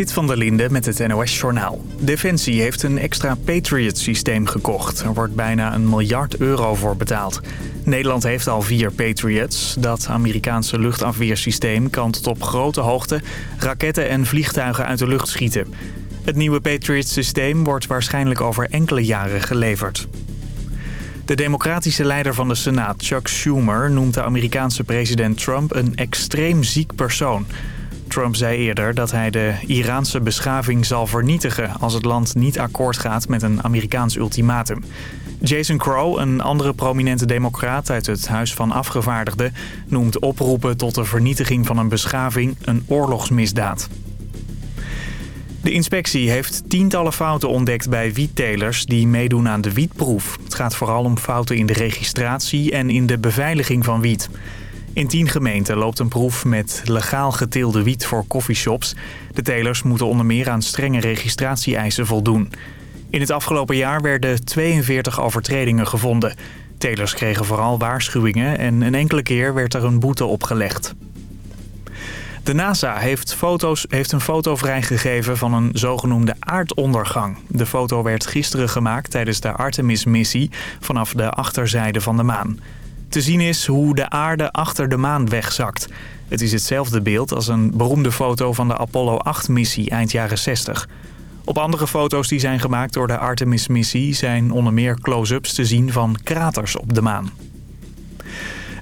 Dit van der Linde met het NOS-journaal. Defensie heeft een extra Patriot-systeem gekocht. Er wordt bijna een miljard euro voor betaald. Nederland heeft al vier Patriots. Dat Amerikaanse luchtafweersysteem kan tot op grote hoogte raketten en vliegtuigen uit de lucht schieten. Het nieuwe Patriot-systeem wordt waarschijnlijk over enkele jaren geleverd. De democratische leider van de Senaat, Chuck Schumer, noemt de Amerikaanse president Trump een extreem ziek persoon... Trump zei eerder dat hij de Iraanse beschaving zal vernietigen... als het land niet akkoord gaat met een Amerikaans ultimatum. Jason Crow, een andere prominente democraat uit het Huis van Afgevaardigden... noemt oproepen tot de vernietiging van een beschaving een oorlogsmisdaad. De inspectie heeft tientallen fouten ontdekt bij wiettelers die meedoen aan de wietproef. Het gaat vooral om fouten in de registratie en in de beveiliging van wiet. In tien gemeenten loopt een proef met legaal geteelde wiet voor coffeeshops. De telers moeten onder meer aan strenge registratie-eisen voldoen. In het afgelopen jaar werden 42 overtredingen gevonden. Telers kregen vooral waarschuwingen en een enkele keer werd er een boete opgelegd. De NASA heeft, foto's, heeft een foto vrijgegeven van een zogenoemde aardondergang. De foto werd gisteren gemaakt tijdens de Artemis-missie vanaf de achterzijde van de maan. Te zien is hoe de aarde achter de maan wegzakt. Het is hetzelfde beeld als een beroemde foto van de Apollo 8-missie eind jaren 60. Op andere foto's die zijn gemaakt door de Artemis-missie... zijn onder meer close-ups te zien van kraters op de maan.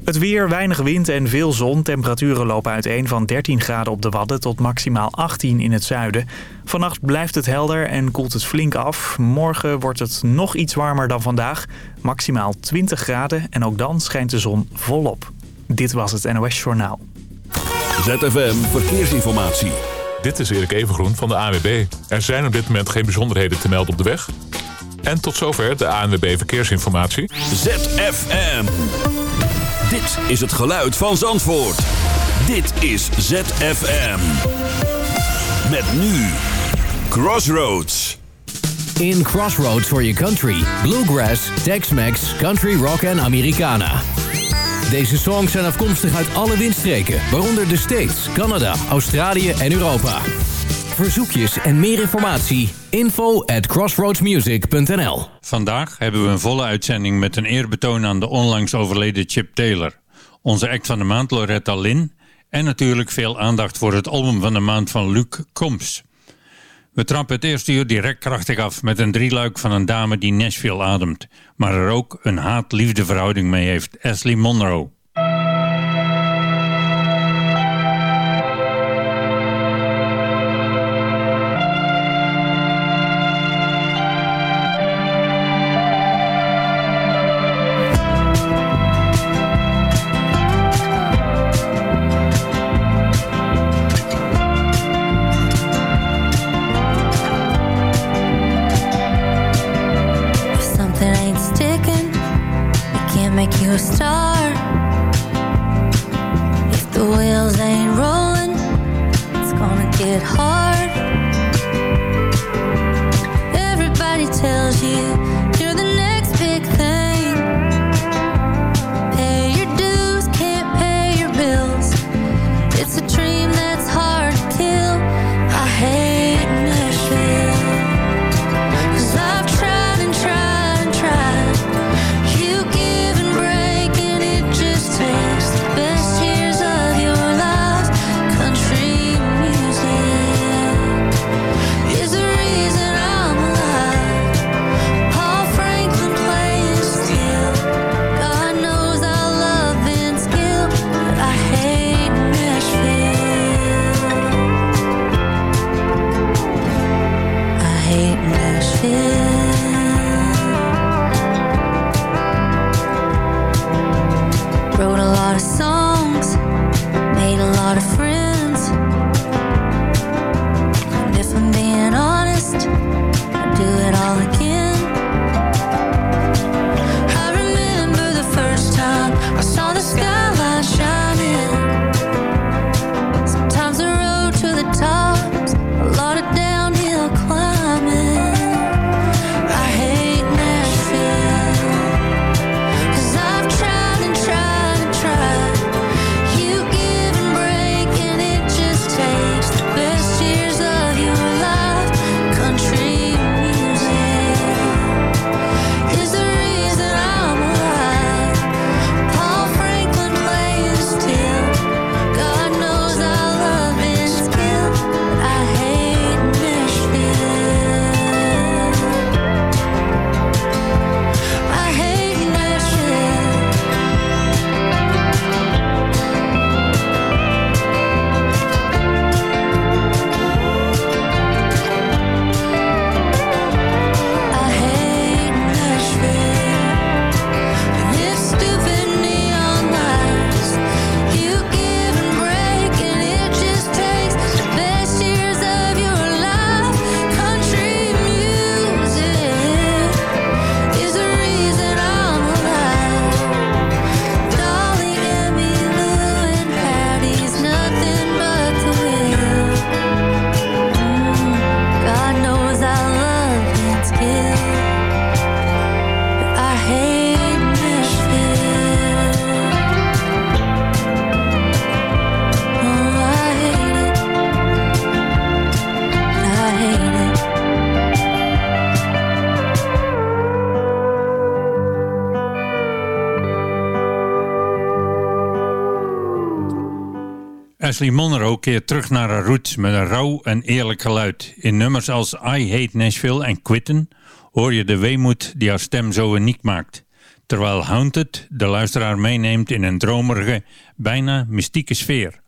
Het weer, weinig wind en veel zon. Temperaturen lopen uiteen van 13 graden op de Wadden tot maximaal 18 in het zuiden. Vannacht blijft het helder en koelt het flink af. Morgen wordt het nog iets warmer dan vandaag. Maximaal 20 graden en ook dan schijnt de zon volop. Dit was het NOS Journaal. ZFM Verkeersinformatie. Dit is Erik Evengroen van de AWB. Er zijn op dit moment geen bijzonderheden te melden op de weg. En tot zover de ANWB Verkeersinformatie. ZFM is het geluid van Zandvoort. Dit is ZFM. Met nu Crossroads. In Crossroads for your country. Bluegrass, Tex-Mex, Country Rock en Americana. Deze songs zijn afkomstig uit alle windstreken, waaronder de States, Canada, Australië en Europa verzoekjes en meer informatie. Info at crossroadsmusic.nl Vandaag hebben we een volle uitzending met een eerbetoon aan de onlangs overleden Chip Taylor. Onze act van de maand Loretta Lynn. En natuurlijk veel aandacht voor het album van de maand van Luc Combs. We trappen het eerste uur direct krachtig af met een drieluik van een dame die Nashville ademt. Maar er ook een haat-liefde verhouding mee heeft, Ashley Monroe. Monroe keert terug naar haar roots met een rauw en eerlijk geluid. In nummers als I Hate Nashville en Quitten hoor je de weemoed die haar stem zo uniek maakt. Terwijl Haunted de luisteraar meeneemt in een dromerige, bijna mystieke sfeer.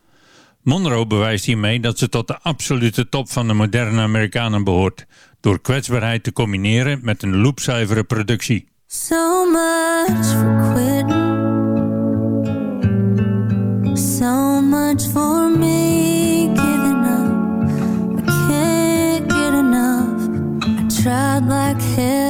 Monroe bewijst hiermee dat ze tot de absolute top van de moderne Amerikanen behoort, door kwetsbaarheid te combineren met een loopzuivere productie. for So much for me giving up. I can't get enough. I tried like hell.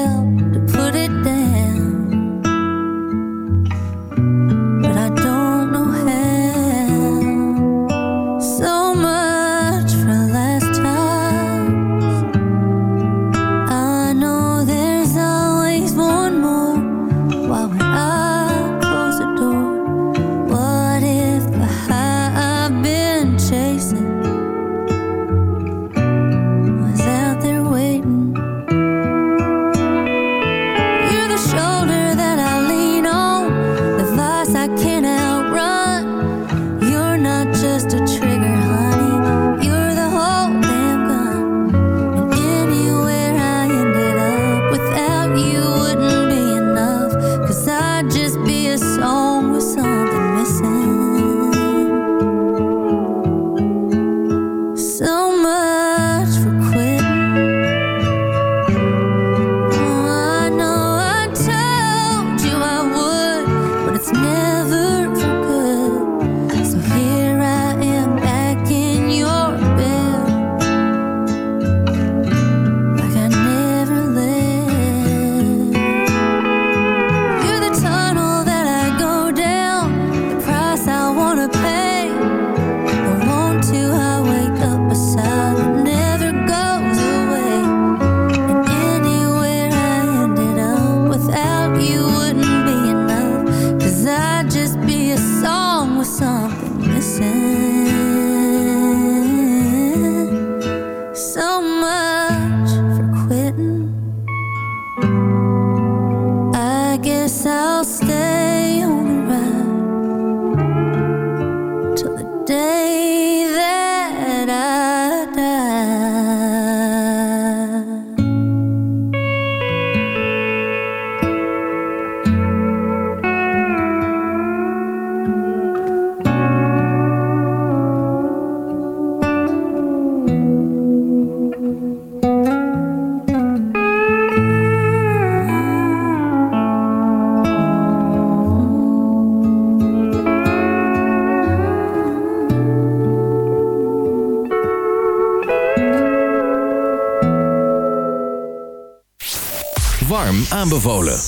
aanbevolen.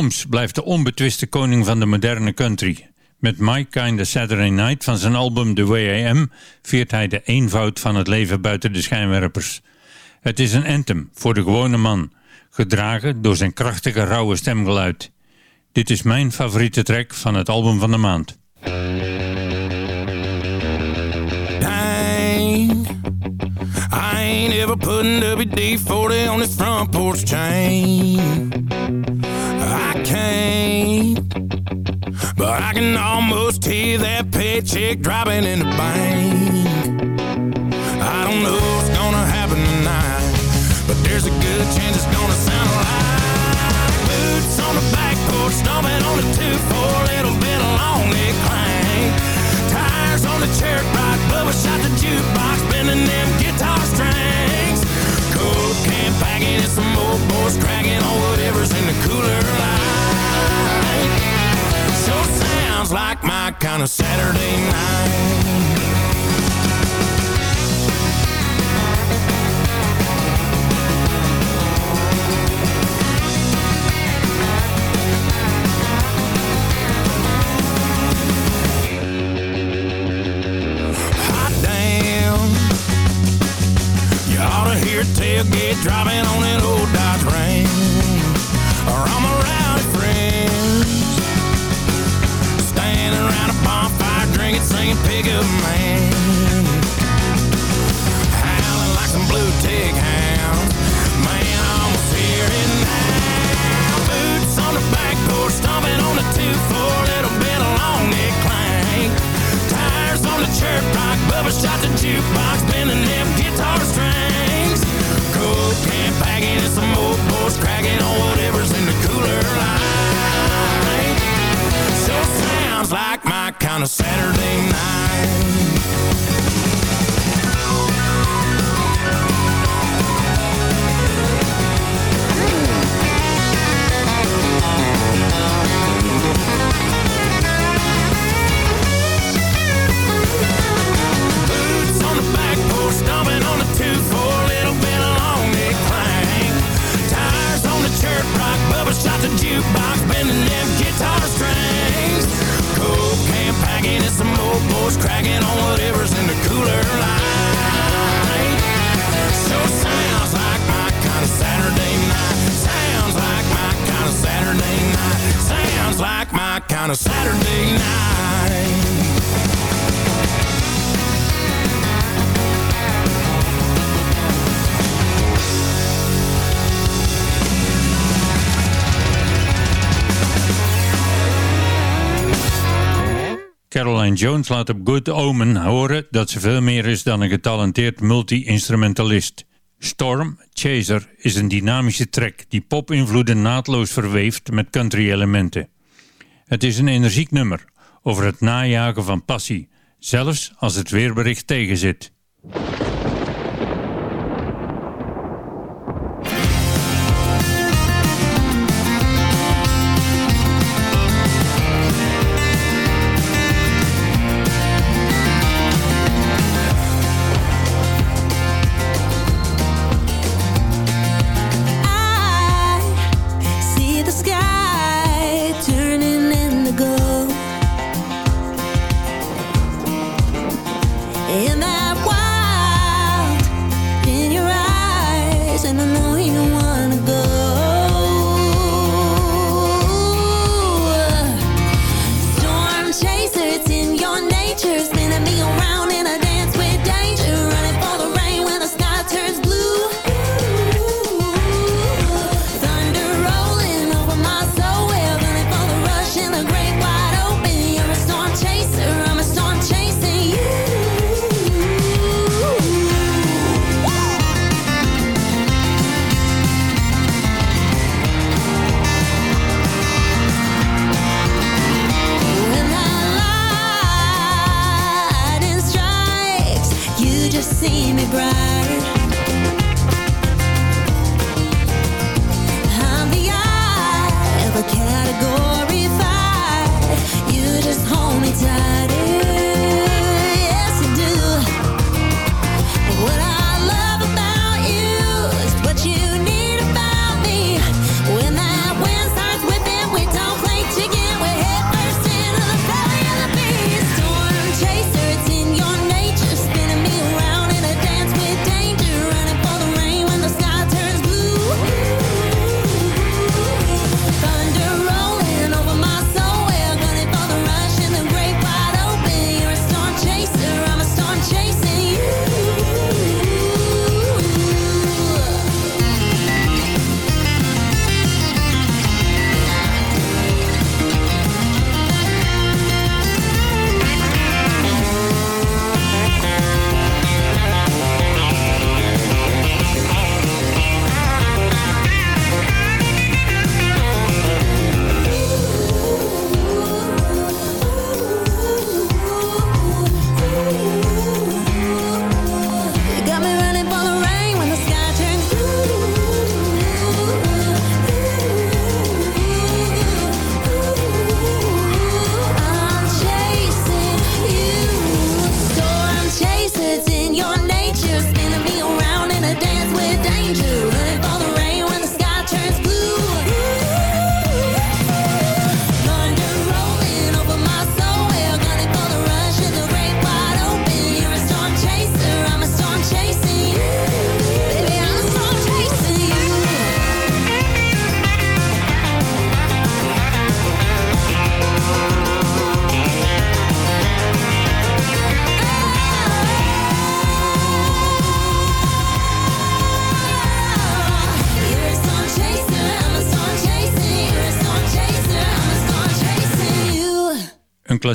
Combs blijft de onbetwiste koning van de moderne country. Met My Kinda Saturday Night van zijn album The Way I Am viert hij de eenvoud van het leven buiten de schijnwerpers. Het is een anthem voor de gewone man, gedragen door zijn krachtige rauwe stemgeluid. Dit is mijn favoriete track van het album van de maand. ain't ever WD-40 on this front porch chain I can't. But I can almost hear that paycheck dropping in the bank. I don't know what's gonna happen tonight, but there's a good chance it's gonna sound like boots on the back porch, stomping on the two four, little bit along it clang. Tires on the cherry rock, Bubba shot the jukebox, bending them guitar strings. Cold camp bagging and some old boys cracking on whatever's in the cooler. sounds like my kind of Saturday night tailgate driving on an old Dodge Ram. Jones laat op Good Omen horen dat ze veel meer is dan een getalenteerd multi-instrumentalist. Storm Chaser is een dynamische track die pop-invloeden naadloos verweeft met country-elementen. Het is een energiek nummer over het najagen van passie, zelfs als het weerbericht tegenzit.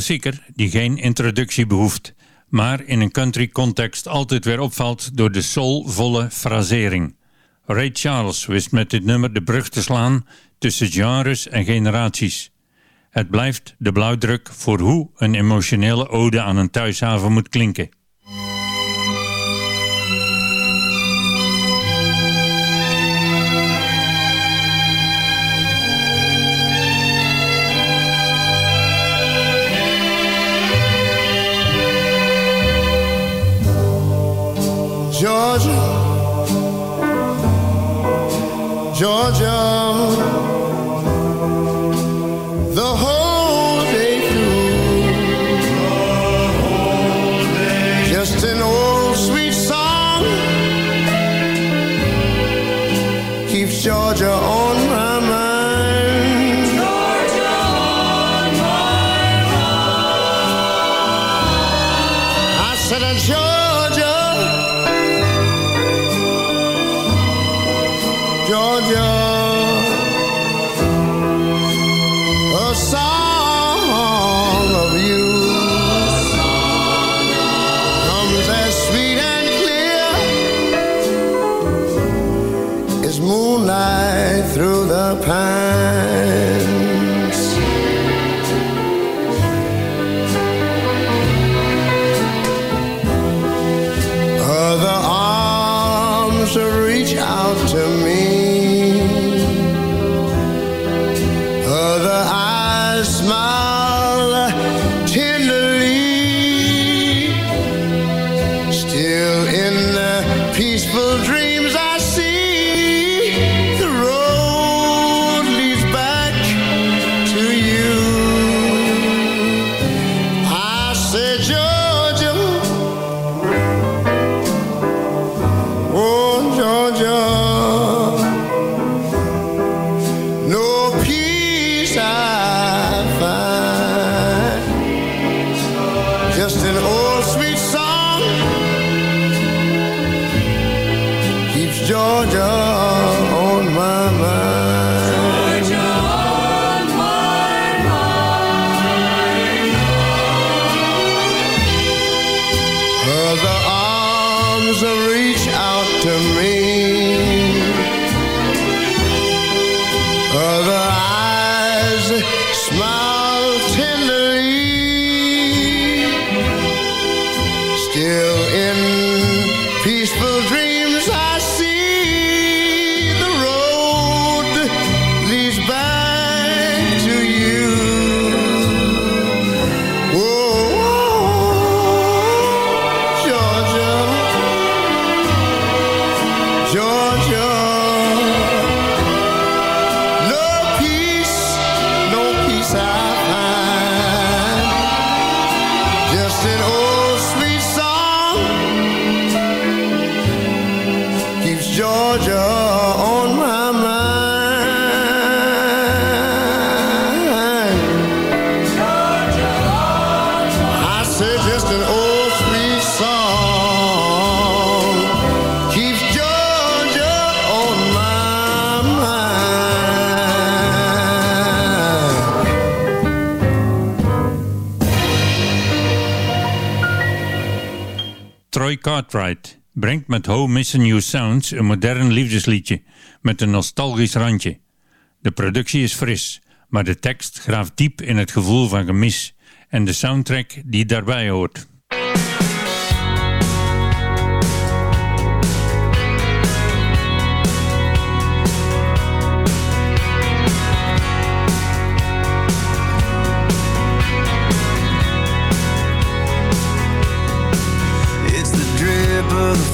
klassieker die geen introductie behoeft, maar in een country context altijd weer opvalt door de soulvolle frasering. Ray Charles wist met dit nummer de brug te slaan tussen genres en generaties. Het blijft de blauwdruk voor hoe een emotionele ode aan een thuishaven moet klinken. Georgia, Georgia. brengt met Ho Missing You Sounds een modern liefdesliedje met een nostalgisch randje. De productie is fris, maar de tekst graaft diep in het gevoel van gemis en de soundtrack die daarbij hoort.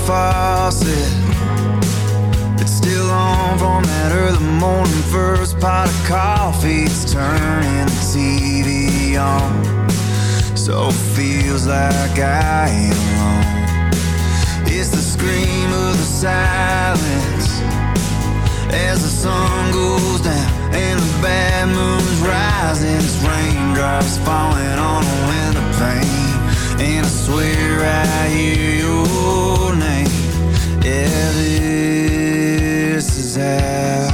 faucet It's still on from that early morning First pot of coffee's turning the TV on So it feels like I am alone It's the scream of the silence As the sun goes down and the bad moon's rising It's raindrops falling on a window pane and I swear I hear your name yeah, this is how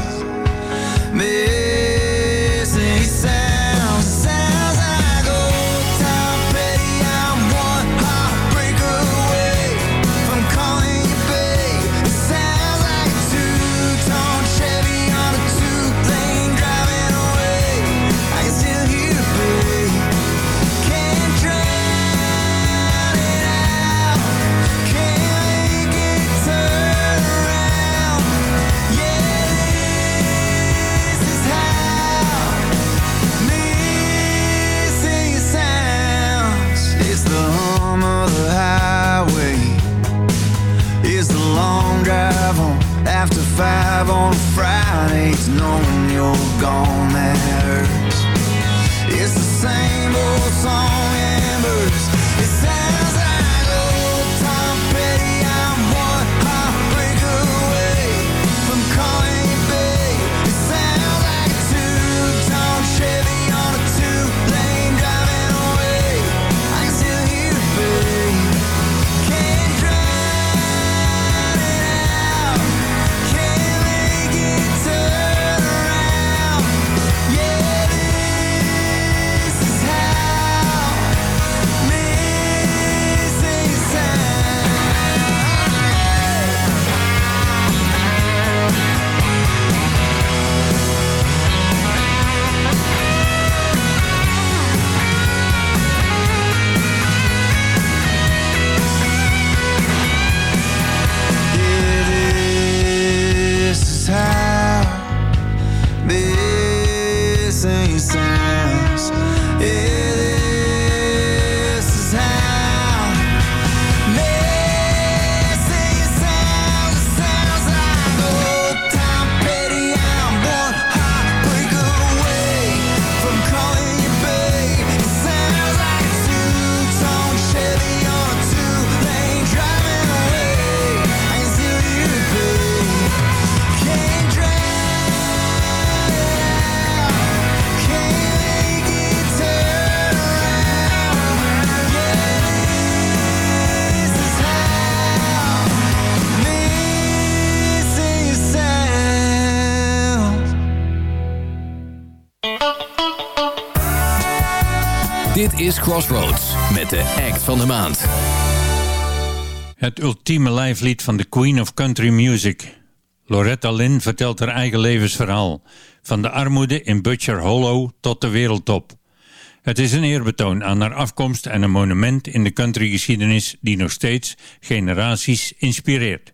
five on Fridays Knowing you're gone, that hurts It's the same old song and verse van de maand. Het ultieme live lied van de Queen of Country Music. Loretta Lynn vertelt haar eigen levensverhaal. Van de armoede in Butcher Hollow tot de wereldtop. Het is een eerbetoon aan haar afkomst en een monument in de countrygeschiedenis die nog steeds generaties inspireert.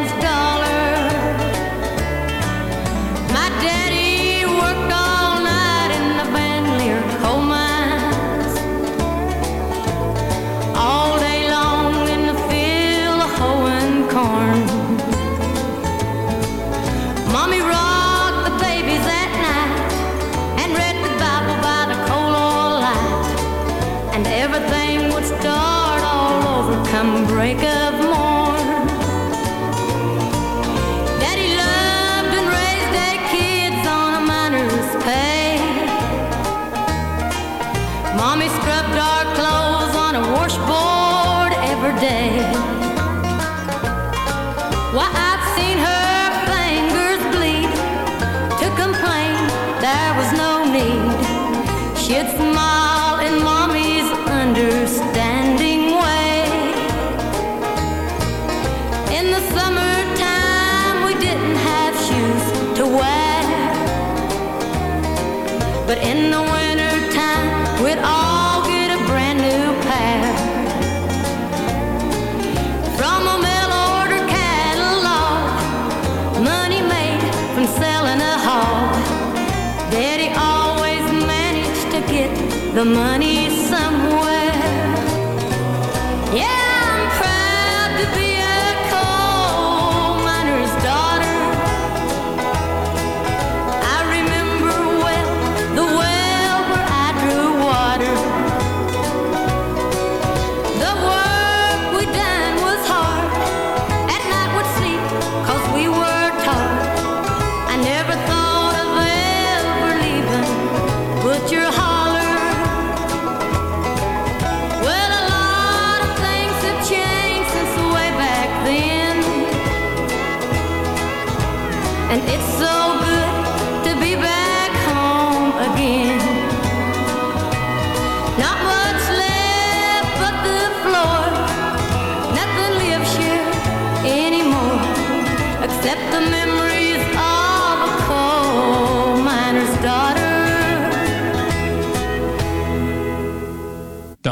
the money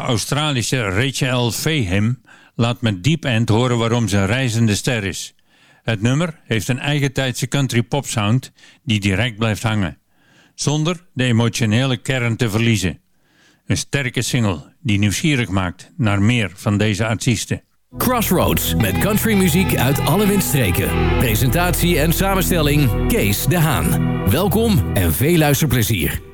Australische Rachel Fahim laat met Deep End horen waarom ze een reizende ster is. Het nummer heeft een eigen tijdse country pop sound die direct blijft hangen, zonder de emotionele kern te verliezen. Een sterke single die nieuwsgierig maakt naar meer van deze artiesten. Crossroads met countrymuziek uit alle windstreken. Presentatie en samenstelling Kees de Haan. Welkom en veel luisterplezier.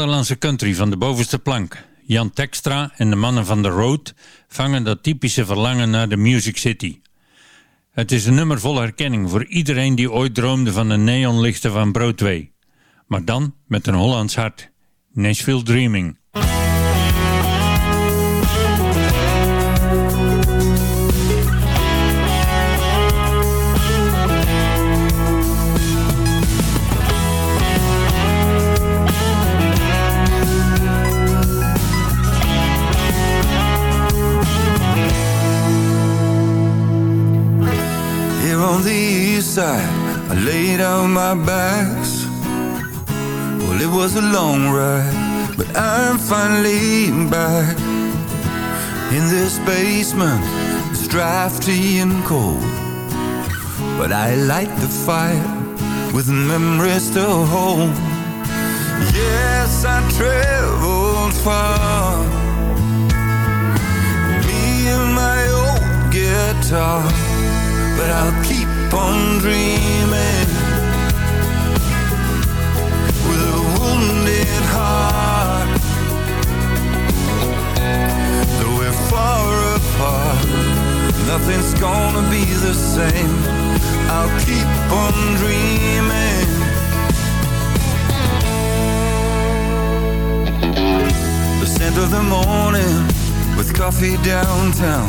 Nederlandse country van de bovenste plank. Jan Textra en de mannen van The Road vangen dat typische verlangen naar de Music City. Het is een nummer vol herkenning voor iedereen die ooit droomde van de neonlichten van Broadway. Maar dan met een Hollands hart. Nashville Dreaming. I laid out my bags Well, it was a long ride But I'm finally back In this basement It's drafty and cold But I light the fire With memories to hold Yes, I traveled far Me and my old guitar But I'll keep keep on dreaming with a wounded heart though we're far apart nothing's gonna be the same I'll keep on dreaming the scent of the morning with coffee downtown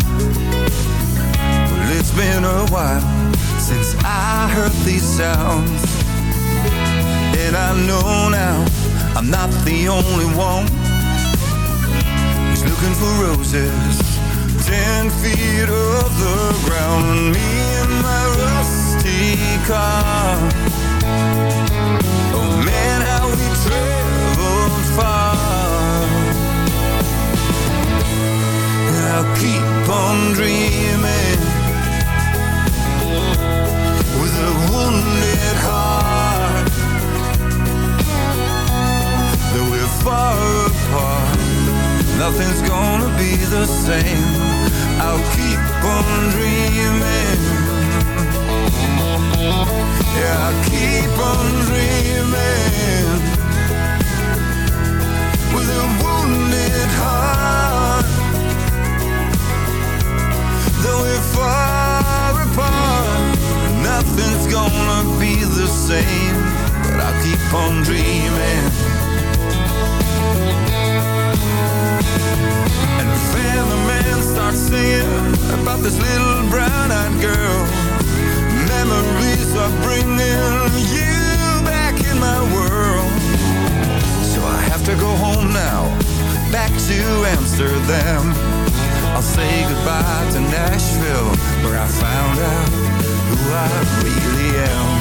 well it's been a while since I heard these sounds And I know now I'm not the only one Who's looking for roses Ten feet off the ground Me and my rusty car Oh man, how we traveled far I'll keep on dreaming nothing's gonna be the same I'll keep on dreaming Yeah, I'll keep on dreaming With a wounded heart Though same, but I keep on dreaming. And the man starts singing about this little brown-eyed girl. Memories are bringing you back in my world. So I have to go home now, back to Amsterdam. I'll say goodbye to Nashville, where I found out who I really am.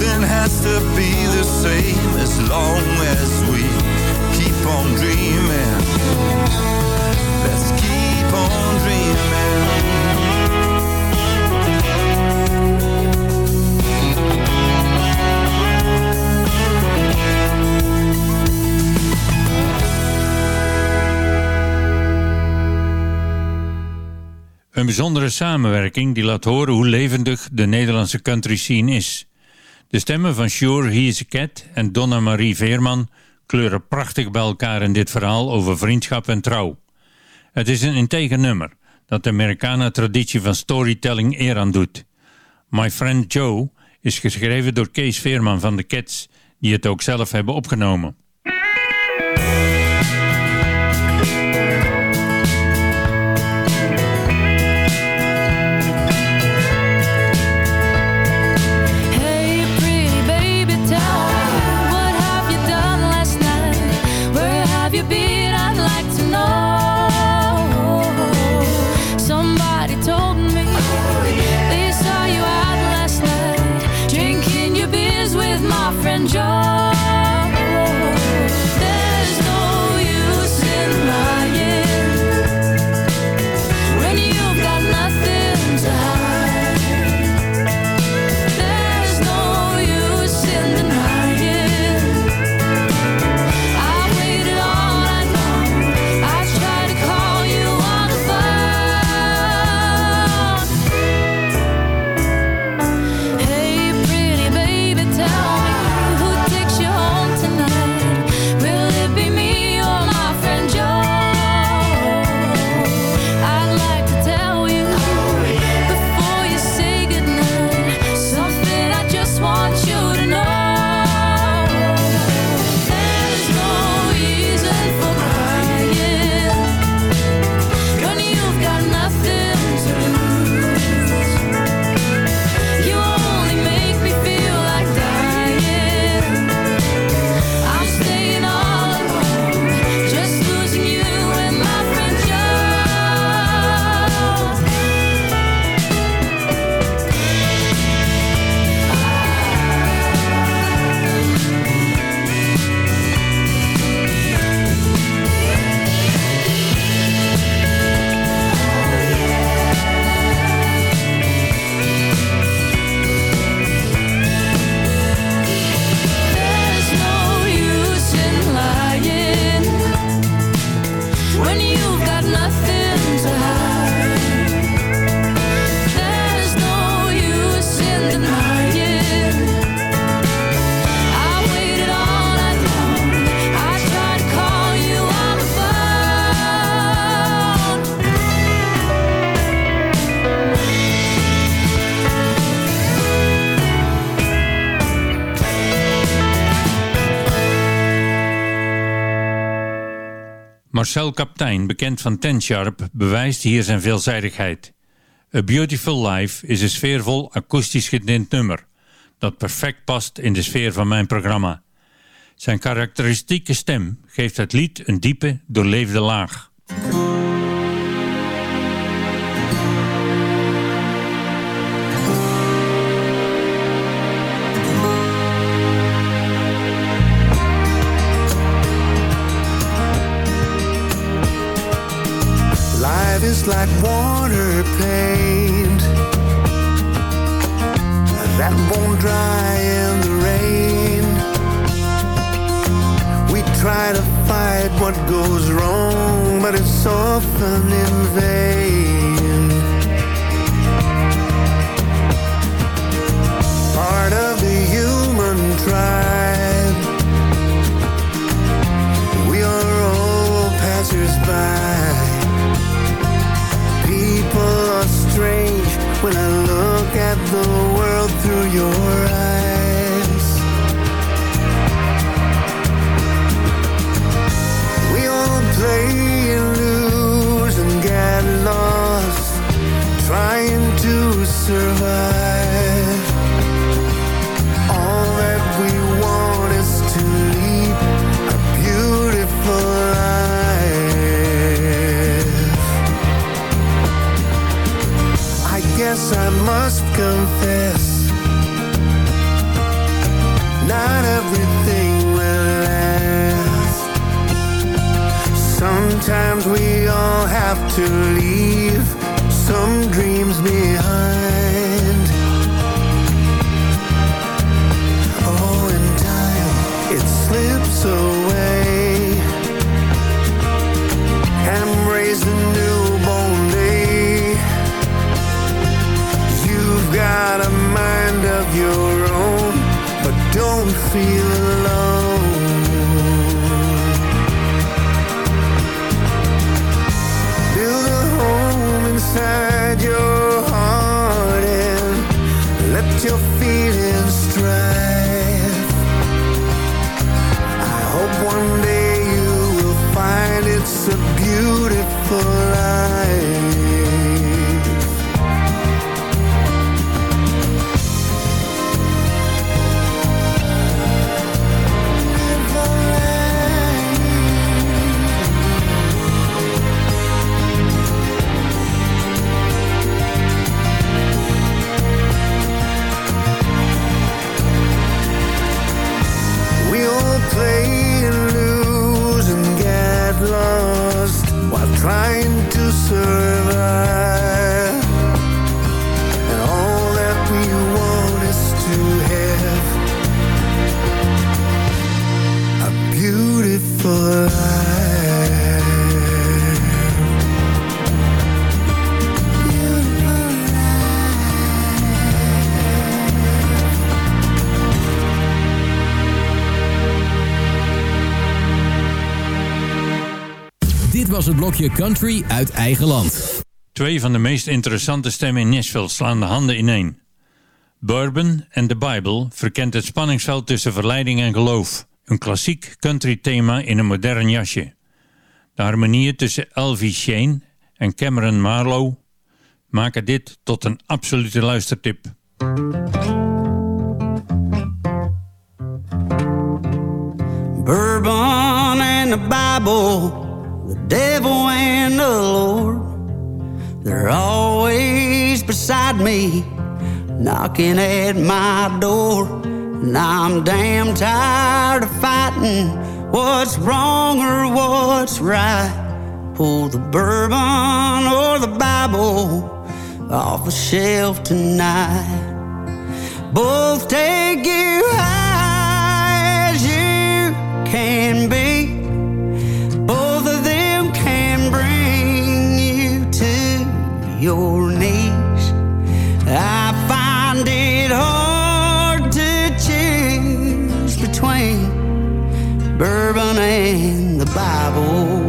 nothing has to be the same as long as we keep on dreaming. Let's keep on dreaming. Een bijzondere samenwerking die laat horen hoe levendig de Nederlandse country scene is. De stemmen van Sure, He is a Cat en Donna Marie Veerman kleuren prachtig bij elkaar in dit verhaal over vriendschap en trouw. Het is een integer nummer dat de Americana-traditie van storytelling eer aan doet. My Friend Joe is geschreven door Kees Veerman van de Cats, die het ook zelf hebben opgenomen. Marcel Kaptein, bekend van Ten Sharp, bewijst hier zijn veelzijdigheid. A Beautiful Life is een sfeervol akoestisch gedint nummer dat perfect past in de sfeer van mijn programma. Zijn karakteristieke stem geeft het lied een diepe, doorleefde laag. Love is like water paint that won't dry in the rain. We try to fight what goes wrong, but it's often in vain. Part of the human tribe. your het blokje country uit eigen land. Twee van de meest interessante stemmen in Nashville slaan de handen ineen. Bourbon en de Bible verkent het spanningsveld tussen verleiding en geloof. Een klassiek country thema in een modern jasje. De harmonieën tussen Elvie Shane en Cameron Marlowe maken dit tot een absolute luistertip. Bourbon and the Bible devil and the Lord. They're always beside me, knocking at my door. And I'm damn tired of fighting what's wrong or what's right. Pull the bourbon or the Bible off the shelf tonight. Both take you high as you can be your knees. I find it hard to choose between bourbon and the Bible.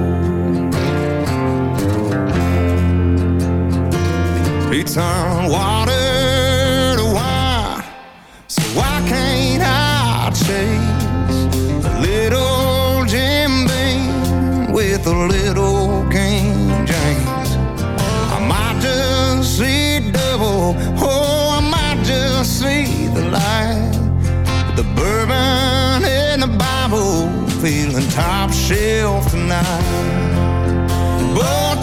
He turned water to wine, so why can't I chase a little Jim Beam with a little? see the light. The bourbon and the Bible, feeling top shelf tonight. But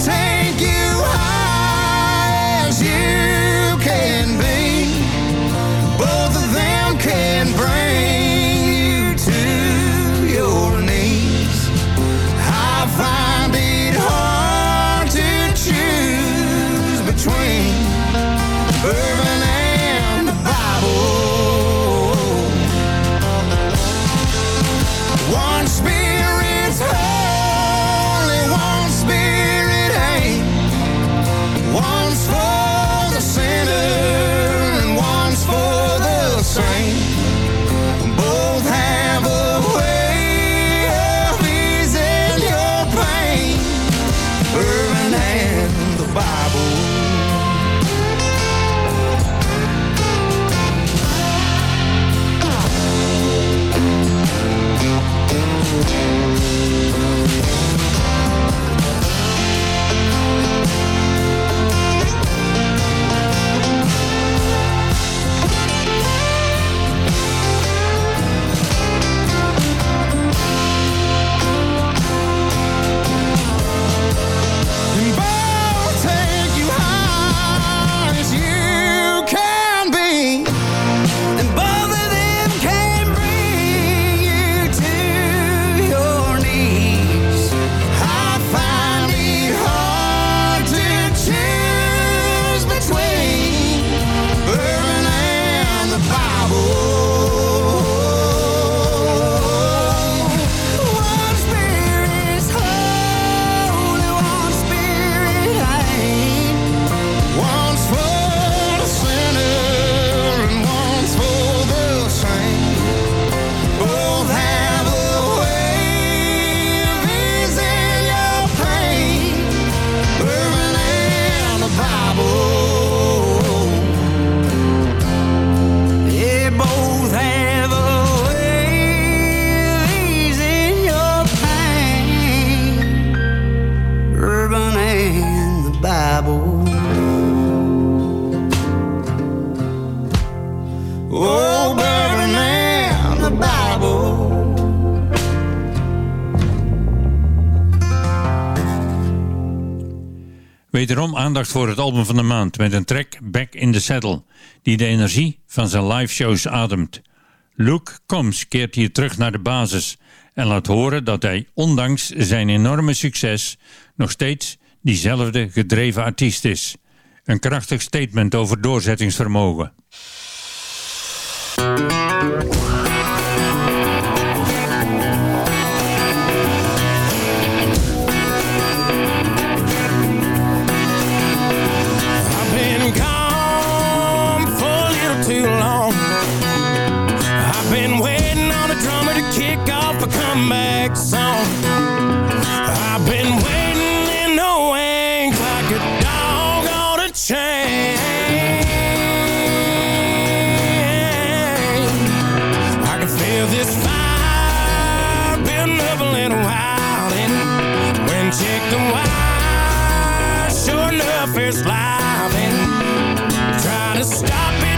aandacht voor het album van de maand met een track Back in the Saddle, die de energie van zijn live shows ademt. Luke Combs keert hier terug naar de basis en laat horen dat hij, ondanks zijn enorme succes, nog steeds diezelfde gedreven artiest is. Een krachtig statement over doorzettingsvermogen. shoveling wild and when chicken wire sure enough is live and trying to stop it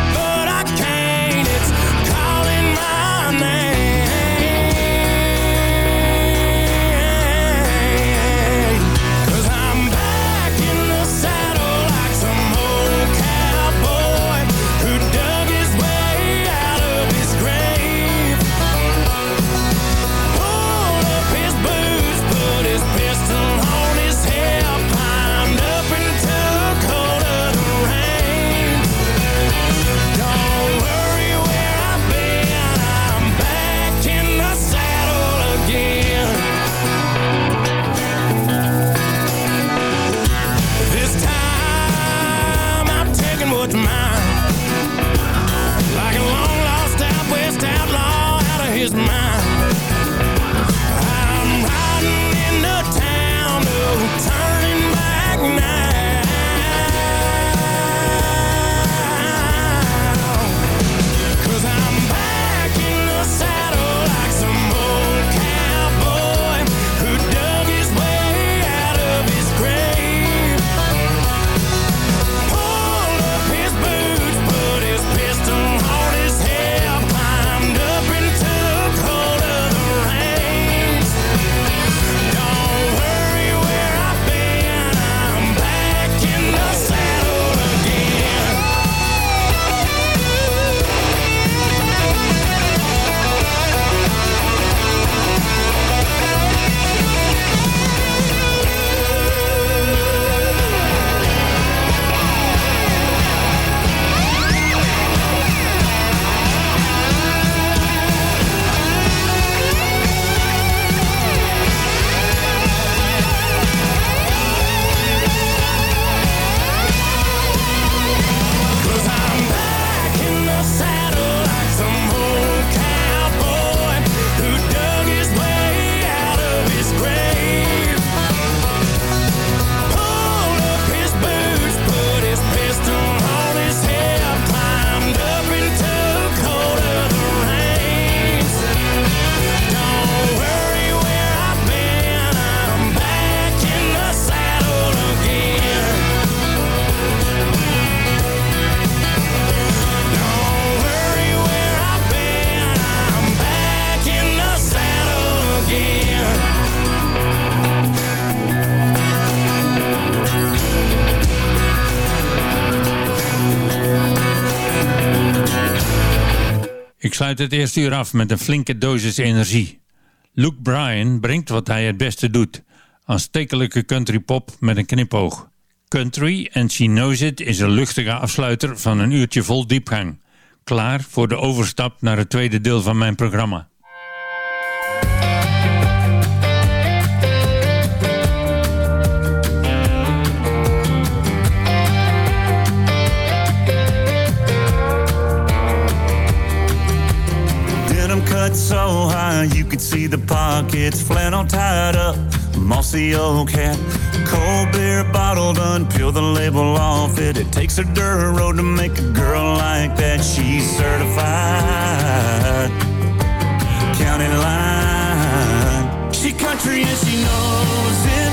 het eerste uur af met een flinke dosis energie. Luke Bryan brengt wat hij het beste doet. Aanstekelijke country pop met een knipoog. Country and She Knows It is een luchtige afsluiter van een uurtje vol diepgang. Klaar voor de overstap naar het tweede deel van mijn programma. so high you could see the pockets, flannel tied up, mossy old hat. Cold beer bottle done, peel the label off it. It takes a dirt road to make a girl like that. She's certified county line. She country and she knows it.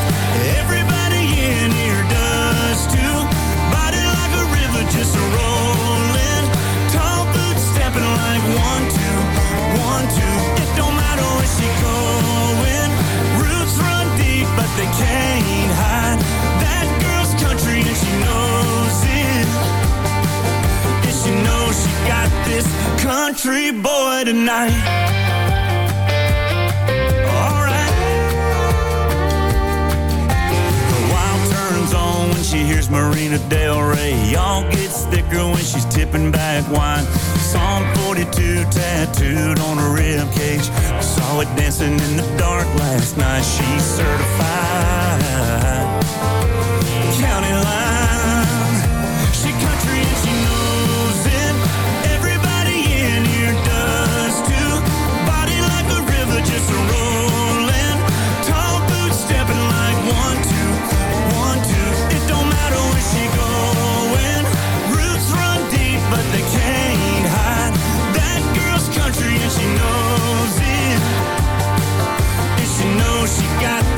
country boy tonight. she hears Marina Del Rey. Y'all get thicker when she's tipping back wine. Psalm 42 tattooed on her rib cage. I saw it dancing in the dark last night. She's certified. County line.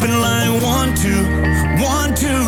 I've been lying one, two, one, two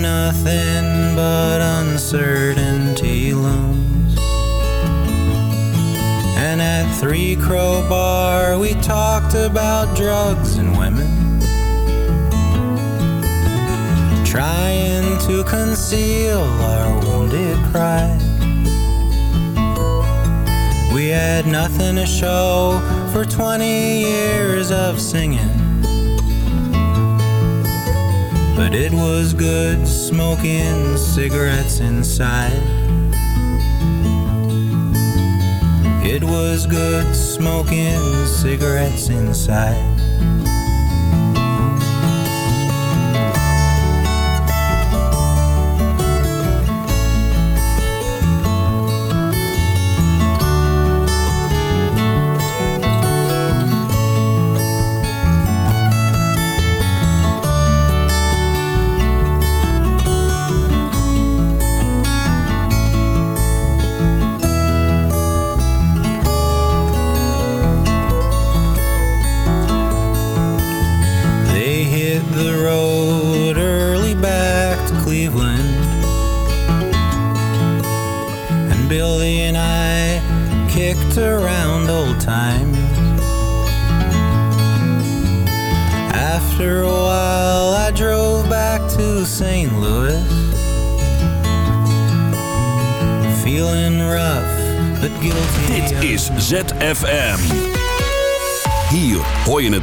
nothing but uncertainty looms. And at Three Crow Bar, we talked about drugs and women. Trying to conceal our wounded pride. We had nothing to show for 20 years of singing. But it was good smoking cigarettes inside. It was good smoking cigarettes inside.